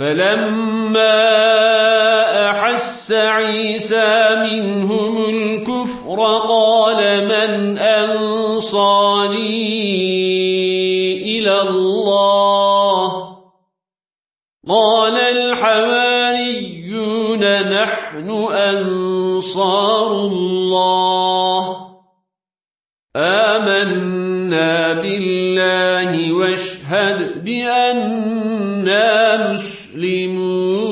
فلما أحس عيسى منهم الكفر قال من أنصاري إلى الله؟ قال الحواريون نحن أنصار الله. آمنا بالله واشهد بأننا مسلمون.